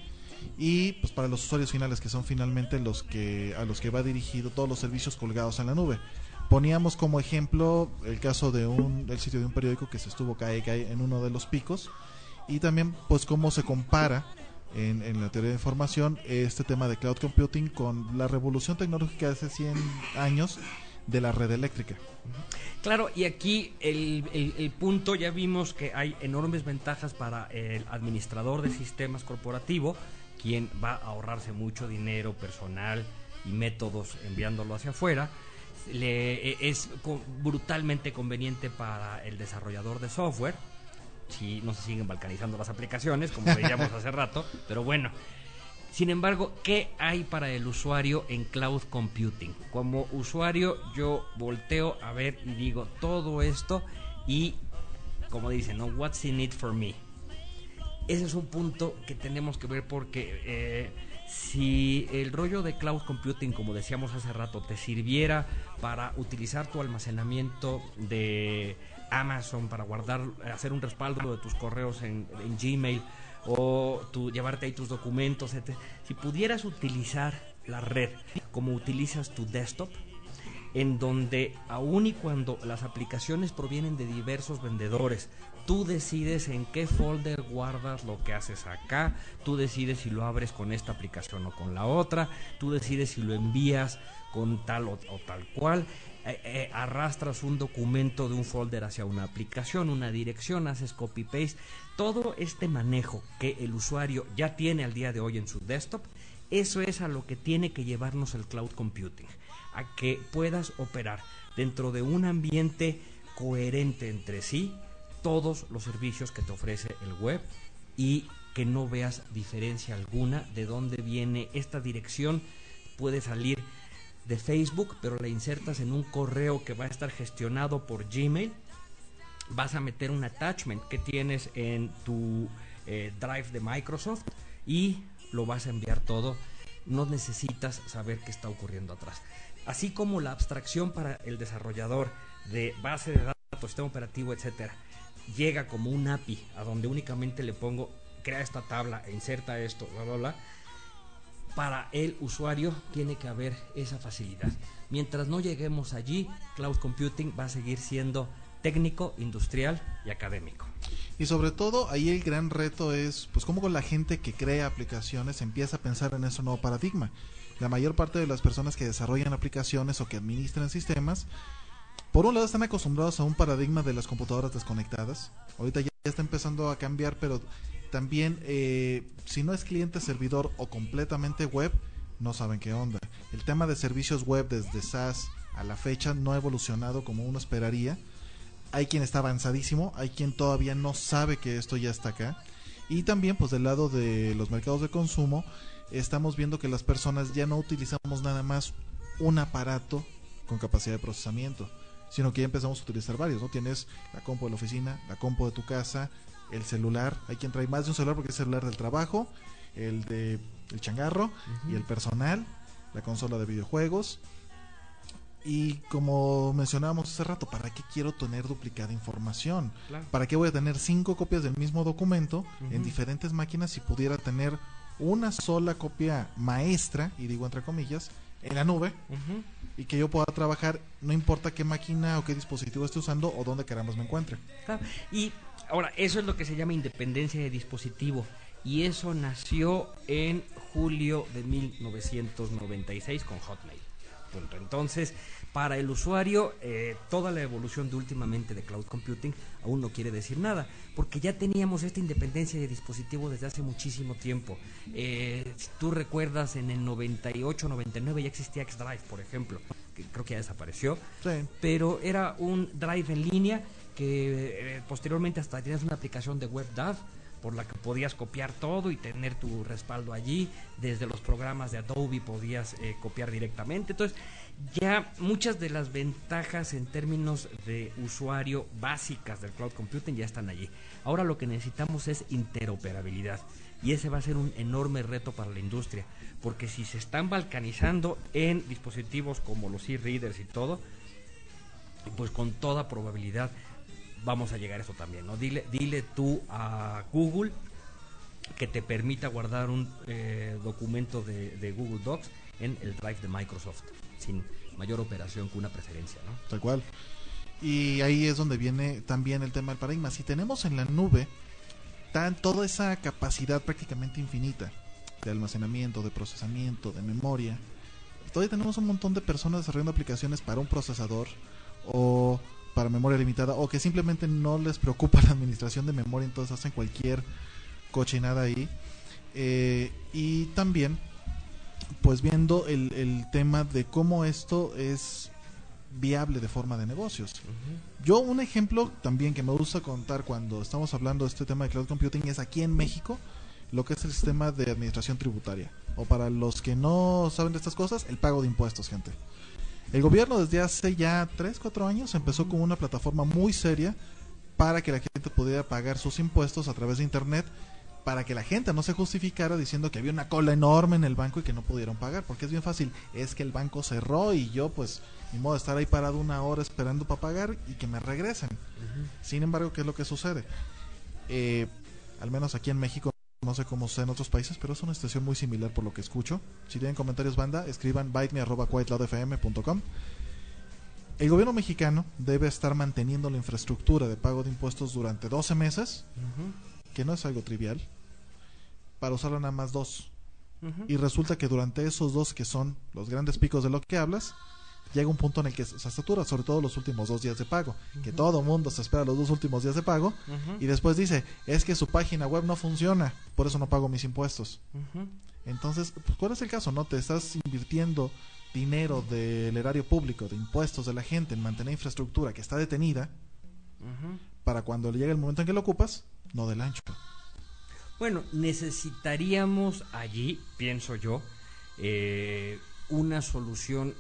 y pues para los usuarios finales que son finalmente los que a los que va dirigido todos los servicios colgados en la nube. Poníamos como ejemplo el caso de un el sitio de un periódico que se estuvo cae cae en uno de los picos y también pues cómo se compara en, en la teoría de información este tema de cloud computing con la revolución tecnológica de hace 100 años de la red eléctrica. Claro, y aquí el, el- el punto, ya vimos que hay enormes ventajas para el administrador de sistemas corporativo, quien va a ahorrarse mucho dinero personal y métodos enviándolo hacia afuera. E- es brutalmente conveniente para el desarrollador de software, si no se siguen balcanizando las aplicaciones, como veíamos hace rato, pero bueno. Sin embargo, ¿qué hay para el usuario en cloud computing? Como usuario yo volteo a ver y digo todo esto y, como dicen, ¿no? What's in it for me? Ese es un punto que tenemos que ver porque eh, si el rollo de cloud computing, como decíamos hace rato, te sirviera para utilizar tu almacenamiento de Amazon para guardar, hacer un respaldo de tus correos en, Gmail o tu, llevarte ahí tus documentos, etc. Si pudieras utilizar la red como utilizas tu desktop, en donde aun y cuando las aplicaciones provienen de diversos vendedores, tú decides en qué folder guardas lo que haces acá, tú decides si lo abres con esta aplicación o con la otra, tú decides si lo envías con tal o, tal cual, eh, eh, arrastras un documento de un folder hacia una aplicación, una dirección, haces copy-paste, todo este manejo que el usuario ya tiene al día de hoy en su desktop, eso es a lo que tiene que llevarnos el cloud computing, a que puedas operar dentro de un ambiente coherente entre sí todos los servicios que te ofrece el web y que no veas diferencia alguna de dónde viene esta dirección. Puede salir de Facebook, pero la insertas en un correo que va a estar gestionado por Gmail. Vas a meter un attachment que tienes en tu eh, Drive de Microsoft y lo vas a enviar todo. No necesitas saber qué está ocurriendo atrás. Así como la abstracción para el desarrollador de base de datos, sistema operativo, etcétera, llega como un API a donde únicamente le pongo crea esta tabla inserta esto, bla bla bla. Para el usuario tiene que haber esa facilidad. Mientras no lleguemos allí, cloud computing va a seguir siendo técnico, industrial y académico. Y sobre todo, ahí el gran reto es, pues, cómo con la gente que crea aplicaciones empieza a pensar en ese nuevo paradigma. La mayor parte de las personas que desarrollan aplicaciones o que administran sistemas, por un lado están acostumbrados a un paradigma de las computadoras desconectadas. Ahorita ya está empezando a cambiar, pero también, eh, si no es cliente servidor o completamente web, no saben qué onda. El tema de servicios web desde SaaS a la fecha no ha evolucionado como uno esperaría hay quien está avanzadísimo, hay quien todavía no sabe que esto ya está acá. Y también, pues del lado de los mercados de consumo, estamos viendo que las personas ya no utilizamos nada más un aparato con capacidad de procesamiento, sino que ya empezamos a utilizar varios, ¿no? Tienes la compu de la oficina, la compu de tu casa, el celular, hay quien trae más de un celular porque es el celular del trabajo, el de el changarro y el personal, la consola de videojuegos. Y como mencionábamos hace rato, ¿para qué quiero tener duplicada información? Claro. ¿Para qué voy a tener cinco copias del mismo documento en diferentes máquinas si pudiera tener una sola copia maestra, y digo entre comillas, en la nube? Y que yo pueda trabajar, no importa qué máquina o qué dispositivo esté usando o dónde queramos me encuentre. Claro. Y ahora, eso es lo que se llama independencia de dispositivo. Y eso nació en julio de 1996 con Hotmail. Entonces, para el usuario, eh, toda la evolución de últimamente de cloud computing aún no quiere decir nada, porque ya teníamos esta independencia de dispositivo desde hace muchísimo tiempo. Eh, si tú recuerdas, en el 98, 99 ya existía X-Drive, por ejemplo, que creo que ya desapareció, Sí. pero era un drive en línea que eh, posteriormente hasta tienes una aplicación de WebDAV por la que podías copiar todo y tener tu respaldo allí. Desde los programas de Adobe podías eh, copiar directamente. Entonces, ya muchas de las ventajas en términos de usuario básicas del cloud computing ya están allí. Ahora lo que necesitamos es interoperabilidad. Y ese va a ser un enorme reto para la industria. Porque si se están balcanizando en dispositivos como los e-readers y todo, pues con toda probabilidad vamos a llegar a eso también, ¿no? Dile, dile tú a Google que te permita guardar un eh, documento de, de Google Docs en el Drive de Microsoft, sin mayor operación que una preferencia, ¿no? Tal cual. Y ahí es donde viene también el tema del paradigma. Si tenemos en la nube tan, toda esa capacidad prácticamente infinita de almacenamiento, de procesamiento, de memoria, todavía tenemos un montón de personas desarrollando aplicaciones para un procesador o para memoria limitada o que simplemente no les preocupa [laughs] la administración de memoria, entonces hacen cualquier cochinada ahí. Eh, y también, pues viendo el, el tema de cómo esto es viable de forma de negocios. Yo un ejemplo también que me gusta contar cuando estamos hablando de este tema de cloud computing es aquí en México lo que es el sistema de administración tributaria. O para los que no saben de estas cosas, el pago de impuestos, gente. El gobierno desde hace ya 3, 4 años empezó con una plataforma muy seria para que la gente pudiera pagar sus impuestos a través de Internet, para que la gente no se justificara diciendo que había una cola enorme en el banco y que no pudieron pagar, porque es bien fácil, es que el banco cerró y yo pues ni modo de estar ahí parado una hora esperando para pagar y que me regresen. Sin embargo, ¿qué es lo que sucede? Eh, al menos aquí en México, no sé cómo sea en otros países, pero es una situación muy similar por lo que escucho. Si tienen comentarios, banda, escriban byteme.quietloudfm.com. El gobierno mexicano debe estar manteniendo la infraestructura de pago de impuestos durante 12 meses, que no es algo trivial, para usarlo nada más dos. Y resulta que durante esos dos, que son los grandes picos de lo que hablas, llega un punto en el que se satura, sobre todo los últimos dos días de pago, que todo mundo se espera los dos últimos días de pago, y después dice, es que su página web no funciona, por eso no pago mis impuestos. Entonces, pues, ¿cuál es el caso? ¿No? Te estás invirtiendo dinero del erario público, de impuestos de la gente en mantener infraestructura que está detenida, para cuando le llegue el momento en que lo ocupas, no del ancho. Bueno, necesitaríamos allí, pienso yo, eh, una solución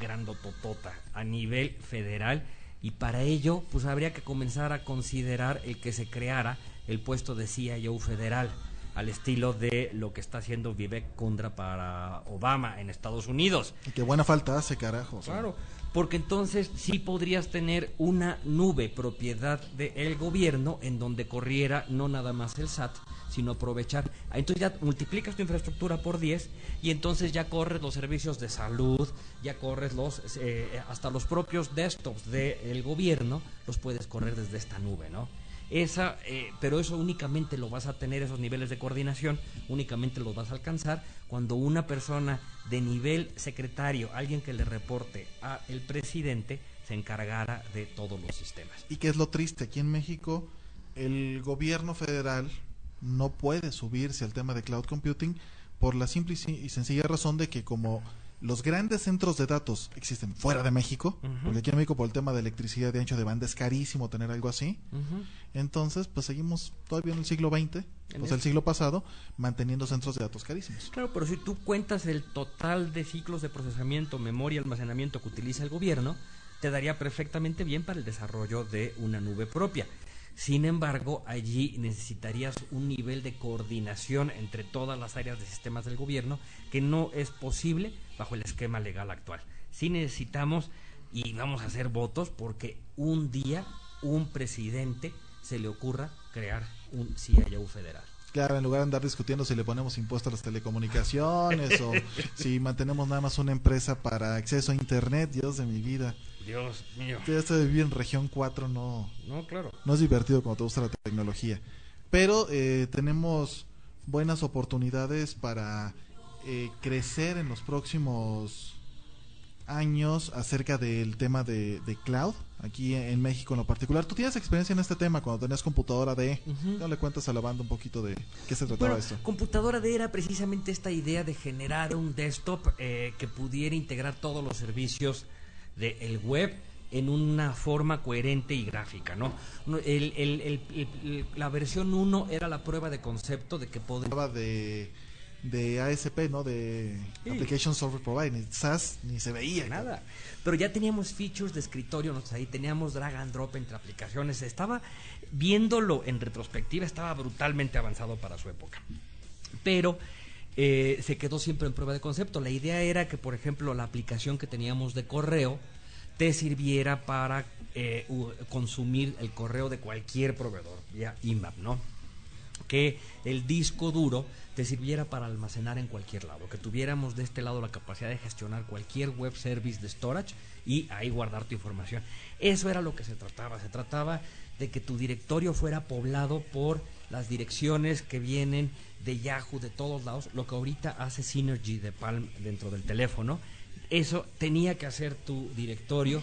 grandototota a nivel federal y para ello pues habría que comenzar a considerar el que se creara el puesto de CIO federal al estilo de lo que está haciendo Vivek Kundra para Obama en Estados Unidos. Y qué buena falta hace, carajo. o sea. Claro, porque entonces sí podrías tener una nube propiedad del gobierno en donde corriera no nada más el SAT, sino aprovechar. ah, Entonces ya multiplicas tu infraestructura por 10 y entonces ya corres los servicios de salud, ya corres los eh, hasta los propios desktops del gobierno, los puedes correr desde esta nube, ¿no? Esa, eh, pero eso únicamente lo vas a tener, esos niveles de coordinación, únicamente los vas a alcanzar cuando una persona de nivel secretario, alguien que le reporte a el presidente, se encargara de todos los sistemas. ¿Y qué es lo triste? Aquí en México, el gobierno federal no puede subirse al tema de cloud computing por la simple y si- y sencilla razón de que como los grandes centros de datos existen fuera de México, porque aquí en México por el tema de electricidad de ancho de banda es carísimo tener algo así, entonces pues seguimos todavía en el siglo XX, sea, el siglo pasado, manteniendo centros de datos carísimos. Claro, pero si tú cuentas el total de ciclos de procesamiento, memoria, almacenamiento que utiliza el gobierno, te daría perfectamente bien para el desarrollo de una nube propia. Sin embargo, allí necesitarías un nivel de coordinación entre todas las áreas de sistemas del gobierno que no es posible bajo el esquema legal actual. Sí necesitamos, y vamos a hacer votos, porque un día un presidente se le ocurra crear un CIO federal. Claro, en lugar de andar discutiendo si le ponemos impuesto a las telecomunicaciones o [laughs] si mantenemos nada más una empresa para acceso a internet, Dios de mi vida. Dios mío. Ya esto de vivir en región 4 no, No, claro. no es divertido como te gusta la tecnología. Pero eh, tenemos buenas oportunidades para eh, crecer en los próximos años acerca del tema de, de cloud, aquí en México en lo particular. ¿Tú tienes experiencia en este tema cuando tenías computadora de... No le cuentas a la banda un poquito de qué se trataba Bueno, esto? computadora D era precisamente esta idea de generar un desktop eh, que pudiera integrar todos los servicios del web en una forma coherente y gráfica, ¿no? No, el- la versión 1 era la prueba de concepto de que. Hablaba de, de ASP, ¿no? De Sí. Application Software Provider. Ni SAS ni se veía. Nada. Pero ya teníamos features de escritorio, nosotros ahí teníamos drag and drop entre aplicaciones. Estaba, viéndolo en retrospectiva, estaba brutalmente avanzado para su época. Pero eh, se quedó siempre en prueba de concepto. La idea era que, por ejemplo, la aplicación que teníamos de correo te sirviera para eh, consumir el correo de cualquier proveedor, vía IMAP, ¿no? que el disco duro te sirviera para almacenar en cualquier lado, que tuviéramos de este lado la capacidad de gestionar cualquier web service de storage y ahí guardar tu información. Eso era lo que se trataba, se trataba de que tu directorio fuera poblado por las direcciones que vienen de Yahoo, de todos lados, lo que ahorita hace Synergy de Palm dentro del teléfono. Eso tenía que hacer tu directorio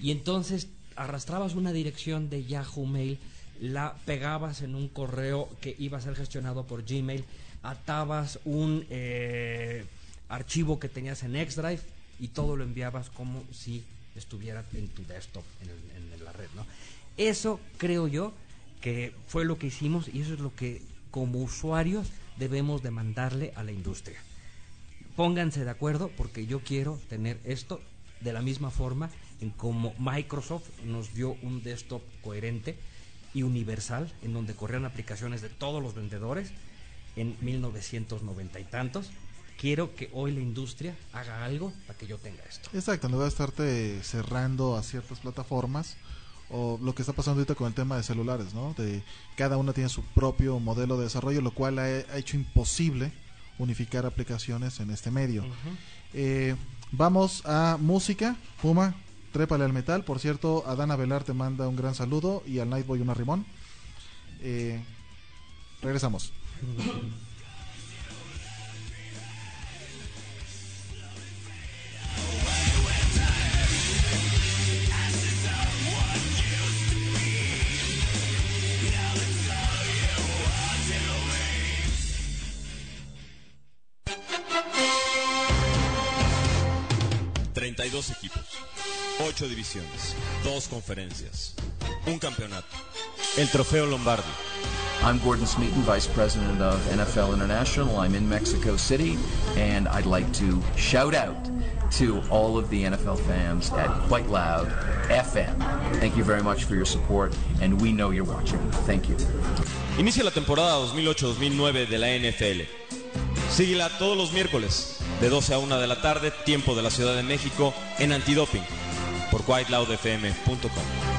y entonces arrastrabas una dirección de Yahoo Mail la pegabas en un correo que iba a ser gestionado por Gmail, atabas un eh, archivo que tenías en Xdrive y todo lo enviabas como si estuviera en tu desktop, en, el- en la red, ¿no? Eso creo yo que fue lo que hicimos y eso es lo que como usuarios debemos demandarle a la industria. Pónganse de acuerdo porque yo quiero tener esto de la misma forma en como Microsoft nos dio un desktop coherente y universal en donde corrían aplicaciones de todos los vendedores en 1990 y tantos. Quiero que hoy la industria haga algo para que yo tenga esto. Exacto, en lugar de estarte cerrando a ciertas plataformas o lo que está pasando ahorita con el tema de celulares, ¿no? De cada una tiene su propio modelo de desarrollo, lo cual ha, hecho imposible unificar aplicaciones en este medio. Eh, vamos a música, Puma, trépale al metal. Por cierto, a Dana Velar te manda un gran saludo y al Nightboy un arrimón. Eh, regresamos. [laughs] Treinta y dos equipos, ocho divisiones, dos conferencias, un campeonato, el trofeo Lombardi. I'm Gordon Smeaton, Vice President of NFL International. I'm in Mexico City, and I'd like to shout out to all of the NFL fans at Quite Loud FM. Thank you very much for your support, and we know you're watching. Thank you. Inicia la temporada 2008-2009 de la NFL. Síguela todos los miércoles, de 12 a 1 de la tarde, tiempo de la Ciudad de México, en Antidoping, por whiteloudfm.com.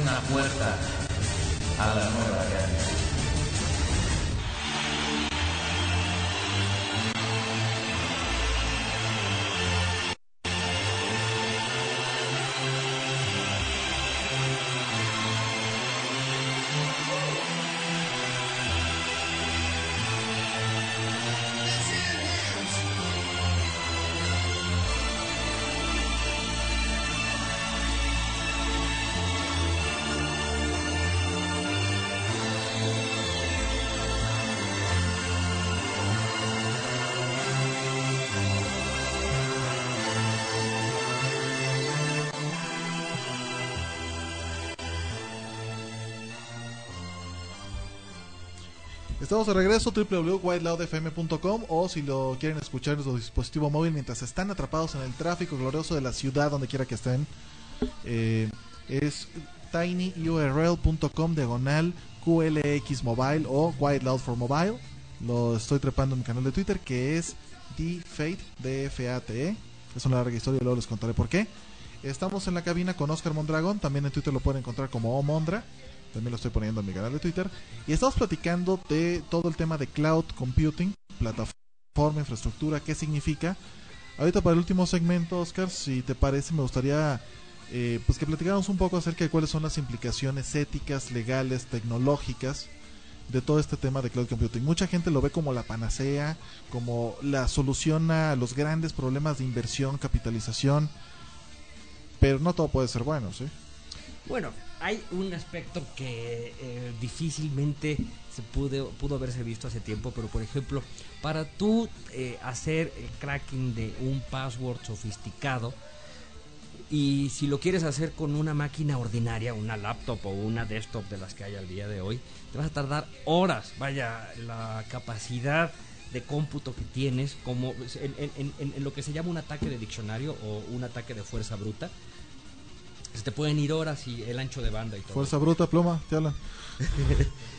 una puerta a la nueva realidad. Estamos de regreso www.whiteloudfm.com o si lo quieren escuchar en su dispositivo móvil mientras están atrapados en el tráfico glorioso de la ciudad donde quiera que estén eh, es tinyurl.com diagonal QLX Mobile o White Loud for Mobile. Lo estoy trepando en mi canal de Twitter que es DFATE, D-F-A-T-E. Es una larga historia y luego les contaré por qué. Estamos en la cabina con Oscar Mondragón. También en Twitter lo pueden encontrar como Omondra. También lo estoy poniendo en mi canal de Twitter. Y estamos platicando de todo el tema de cloud computing, plataforma, infraestructura, qué significa. Ahorita para el último segmento, Oscar, si te parece, me gustaría eh, pues que platicáramos un poco acerca de cuáles son las implicaciones éticas, legales, tecnológicas de todo este tema de cloud computing. Mucha gente lo ve como la panacea, como la solución a los grandes problemas de inversión, capitalización, pero no todo puede ser bueno, ¿sí? Bueno, hay un aspecto que eh, difícilmente se pudo, pudo haberse visto hace tiempo, pero por ejemplo, para tú eh, hacer el cracking de un password sofisticado, y si lo quieres hacer con una máquina ordinaria, una laptop o una desktop de las que hay al día de hoy, te vas a tardar horas. Vaya, la capacidad de cómputo que tienes, como en, en- lo que se llama un ataque de diccionario o un ataque de fuerza bruta, se te pueden ir horas y el ancho de banda y todo. Fuerza bruta, pluma, te hablan. [laughs]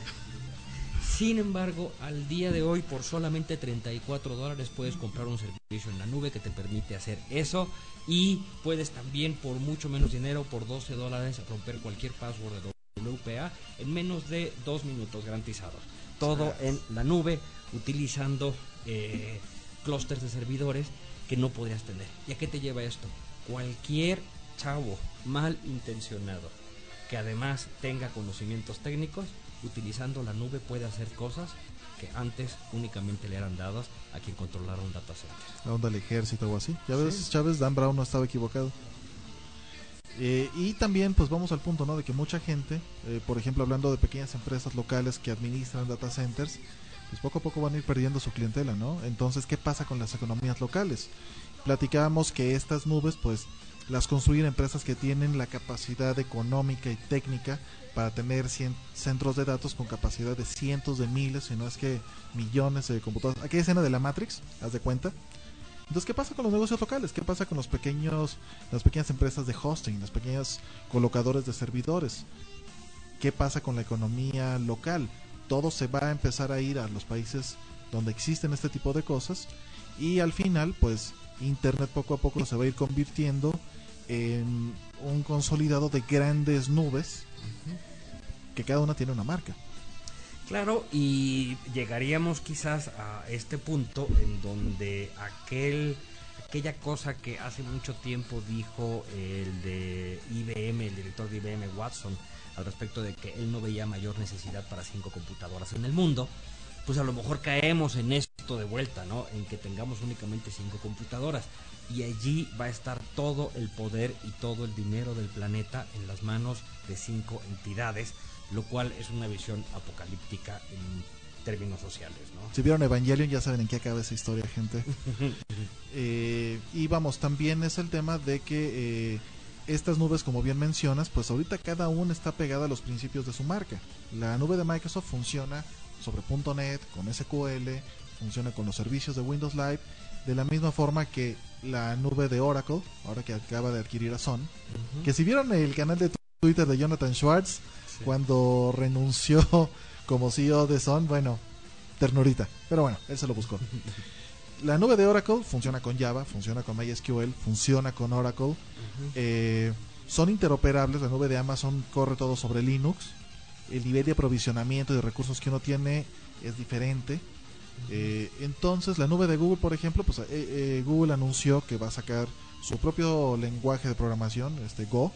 Sin embargo, al día de hoy, por solamente 34 dólares, puedes comprar un servicio en la nube que te permite hacer eso. Y puedes también, por mucho menos dinero, por 12 dólares, romper cualquier password de WPA en menos de dos minutos garantizados. Todo en la nube, utilizando eh, clústeres de servidores que no podrías tener. ¿Y a qué te lleva esto? Cualquier chavo mal intencionado que además tenga conocimientos técnicos, utilizando la nube puede hacer cosas que antes únicamente le eran dadas a quien controlara un data center. la onda del ejército o así. Ya ves, Chávez, Dan Brown no estaba equivocado. Eh, y también, pues vamos al punto, ¿no? De que mucha gente, eh, por ejemplo, hablando de pequeñas empresas locales que administran data centers, pues poco a poco van a ir perdiendo su clientela, ¿no? Entonces, ¿qué pasa con las economías locales? Platicábamos que estas nubes, pues, las construyen empresas que tienen la capacidad económica y técnica para tener cien- centros de datos con capacidad de cientos de miles, si no es que millones de computadoras. Aquella escena de la Matrix, haz de cuenta. Entonces, ¿qué pasa con los negocios locales? ¿Qué pasa con los pequeños, las pequeñas empresas de hosting, las pequeñas colocadores de servidores? ¿Qué pasa con la economía local? Todo se va a empezar a ir a los países donde existen este tipo de cosas y al final, pues, Internet poco a poco se va a ir convirtiendo en un consolidado de grandes nubes que cada una tiene una marca. Claro, y llegaríamos quizás a este punto en donde aquel aquella cosa que hace mucho tiempo dijo el de IBM, el director de IBM Watson, al respecto de que él no veía mayor necesidad para cinco computadoras en el mundo, pues a lo mejor caemos en esto de vuelta, ¿no? En que tengamos únicamente cinco computadoras y allí va a estar todo el poder y todo el dinero del planeta en las manos de cinco entidades, lo cual es una visión apocalíptica en términos sociales, ¿no? Si vieron Evangelion ya saben en qué acaba esa historia, gente. [laughs] Eh, y vamos, también es el tema de que eh, estas nubes, como bien mencionas, pues ahorita cada una está pegada a los principios de su marca. La nube de Microsoft funciona sobre .NET, con SQL, funciona con los servicios de Windows Live, de la misma forma que la nube de Oracle, ahora que acaba de adquirir a Sun, Ujú. que si vieron el canal de Twitter de Jonathan Schwartz, cuando renunció [laughs] como CEO de Sun, bueno, ternurita, pero bueno, él se lo buscó. [laughs] La nube de Oracle funciona con Java, funciona con MySQL, funciona con Oracle. Eh, son interoperables, la nube de Amazon corre todo sobre Linux. El nivel de aprovisionamiento de recursos que uno tiene es diferente. Eh, entonces, la nube de Google, por ejemplo, pues eh, eh, Google anunció que va a sacar su propio lenguaje de programación, este Go,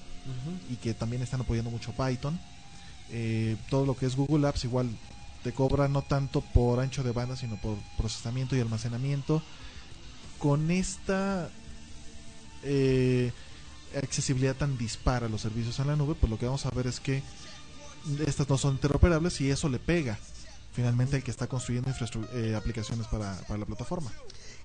y que también están apoyando mucho Python. Todo lo que es Google Apps igual te cobra no tanto por ancho de banda, sino por procesamiento y almacenamiento. Con esta accesibilidad tan dispara a los servicios en la nube, pues lo que vamos a ver es que estas no son interoperables y eso le pega finalmente al que está construyendo eh, aplicaciones para, para la plataforma.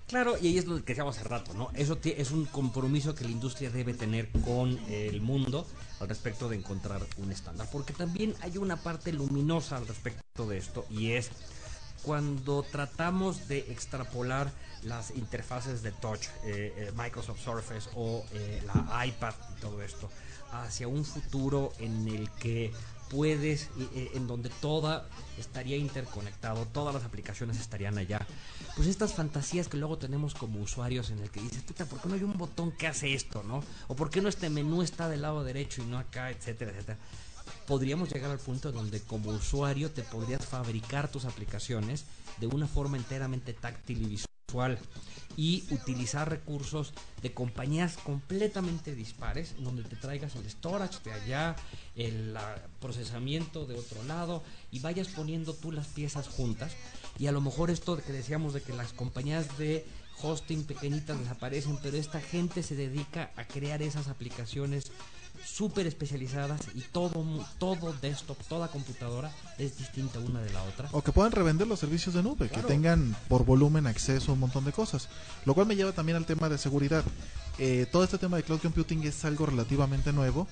Claro, y ahí es lo que decíamos hace rato, ¿no? Eso es un compromiso que la industria debe tener con el mundo al respecto de encontrar un estándar. Porque también hay una parte luminosa al respecto de esto y es cuando tratamos de extrapolar las interfaces de touch, eh, eh, Microsoft Surface o eh, la iPad y todo esto, hacia un futuro en el que puedes, eh, en donde toda estaría interconectado, todas las aplicaciones estarían allá. Pues estas fantasías que luego tenemos como usuarios en el que dices, puta, ¿por qué no hay un botón que hace esto, no? O ¿por qué no este menú está del lado derecho y no acá, etcétera, etcétera? Podríamos llegar al punto donde como usuario te podrías fabricar tus aplicaciones de una forma enteramente táctil y visual y utilizar recursos de compañías completamente dispares donde te traigas el storage de allá, el procesamiento de otro lado y vayas poniendo tú las piezas juntas. Y a lo mejor esto que decíamos de que las compañías de hosting pequeñitas desaparecen, pero esta gente se dedica a crear esas aplicaciones súper especializadas y todo, todo desktop, toda computadora es distinta una de la otra. O que puedan revender los servicios de nube, Claro. que tengan por volumen acceso a un montón de cosas. Lo cual me lleva también al tema de seguridad. Eh, todo este tema de cloud computing es algo relativamente nuevo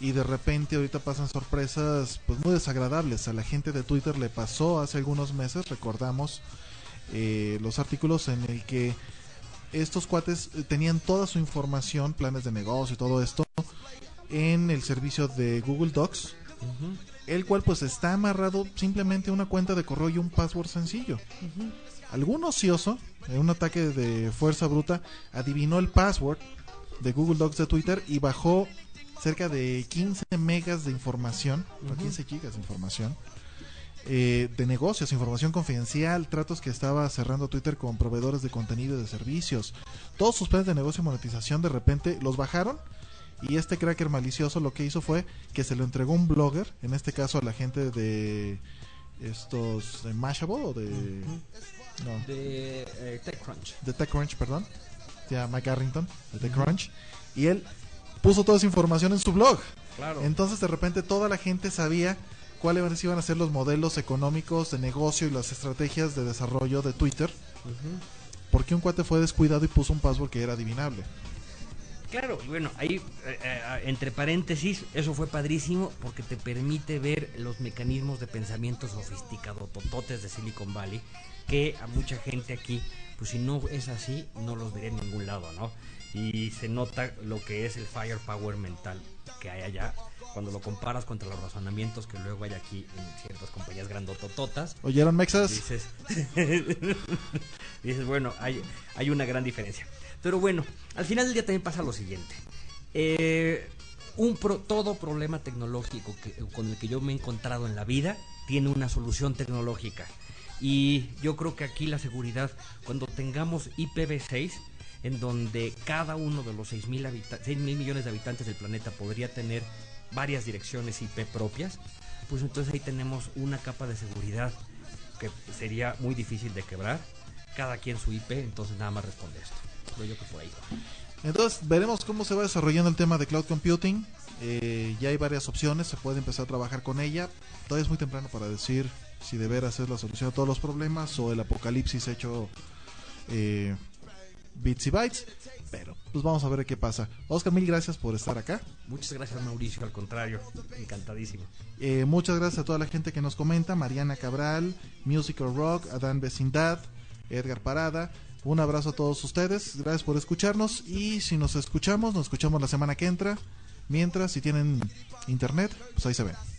y de repente ahorita pasan sorpresas pues muy desagradables. A la gente de Twitter le pasó hace algunos meses, recordamos eh, los artículos en el que estos cuates eh, tenían toda su información, planes de negocio y todo esto en el servicio de Google Docs el cual pues está amarrado simplemente a una cuenta de correo y un password sencillo. Algún ocioso, en un ataque de fuerza bruta, adivinó el password de Google Docs de Twitter y bajó cerca de 15 megas de información, o 15 gigas de información, eh, de negocios, información confidencial, tratos que estaba cerrando Twitter con proveedores de contenido y de servicios. Todos sus planes de negocio y monetización de repente los bajaron y este cracker malicioso lo que hizo fue que se lo entregó un blogger, en este caso a la gente de estos de Mashable o de no, De eh, TechCrunch. de TechCrunch, perdón, llama Mike Arrington de TechCrunch y él puso toda esa información en su blog. Claro. Entonces de repente toda la gente sabía cuáles iban a ser los modelos económicos de negocio y las estrategias de desarrollo de Twitter. Porque un cuate fue descuidado y puso un password que era adivinable. Claro, y bueno, ahí, eh, eh, entre paréntesis, eso fue padrísimo porque te permite ver los mecanismos de pensamiento sofisticado, tototes de Silicon Valley, que a mucha gente aquí, pues si no es así, no los vería en ningún lado, ¿no? Y se nota lo que es el firepower mental que hay allá cuando lo comparas contra los razonamientos que luego hay aquí en ciertas compañías grandotototas. ¿Oyeron, Mexas? Dices, [laughs] dices bueno, hay, hay una gran diferencia. Pero bueno, al final del día también pasa lo siguiente. Eh, un todo problema tecnológico con el que yo me he encontrado en la vida tiene una solución tecnológica. Y yo creo que aquí la seguridad, cuando tengamos IPv6, en donde cada uno de los 6 mil, mil millones de habitantes del planeta podría tener varias direcciones IP propias, pues entonces ahí tenemos una capa de seguridad que sería muy difícil de quebrar. Cada quien su IP, entonces nada más responde esto. Creo yo que por ahí. Entonces veremos cómo se va desarrollando el tema de cloud computing. Eh, ya hay varias opciones, se puede empezar a trabajar con ella. Todavía es muy temprano para decir si de veras es la solución a todos los problemas o el apocalipsis hecho eh, bits y bytes. Pero pues vamos a ver qué pasa. Oscar, mil gracias por estar acá. Muchas gracias Mauricio, al contrario, encantadísimo. Eh, muchas gracias a toda la gente que nos comenta. Mariana Cabral, Musical Rock, Adán Vecindad, Edgar Parada. Un abrazo a todos ustedes. Gracias por escucharnos. Y si nos escuchamos, nos escuchamos la semana que entra. Mientras, si tienen internet, pues ahí se ven.